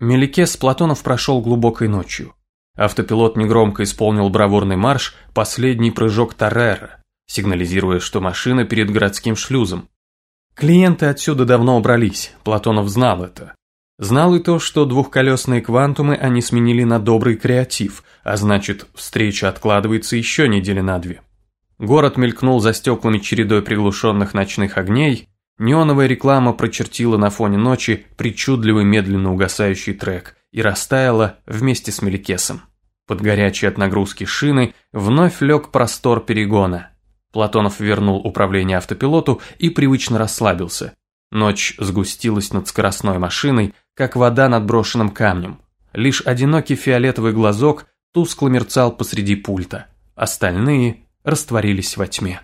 Меликес Платонов прошел глубокой ночью. Автопилот негромко исполнил бравурный марш «Последний прыжок Таррера», сигнализируя, что машина перед городским шлюзом. Клиенты отсюда давно убрались, Платонов знал это. Знал и то, что двухколесные квантумы они сменили на добрый креатив, а значит, встреча откладывается еще недели на две. Город мелькнул за стеклами чередой приглушенных ночных огней, Неоновая реклама прочертила на фоне ночи причудливый медленно угасающий трек и растаяла вместе с Меликесом. Под горячие от нагрузки шины вновь лег простор перегона. Платонов вернул управление автопилоту и привычно расслабился. Ночь сгустилась над скоростной машиной, как вода над брошенным камнем. Лишь одинокий фиолетовый глазок тускло мерцал посреди пульта. Остальные растворились во тьме.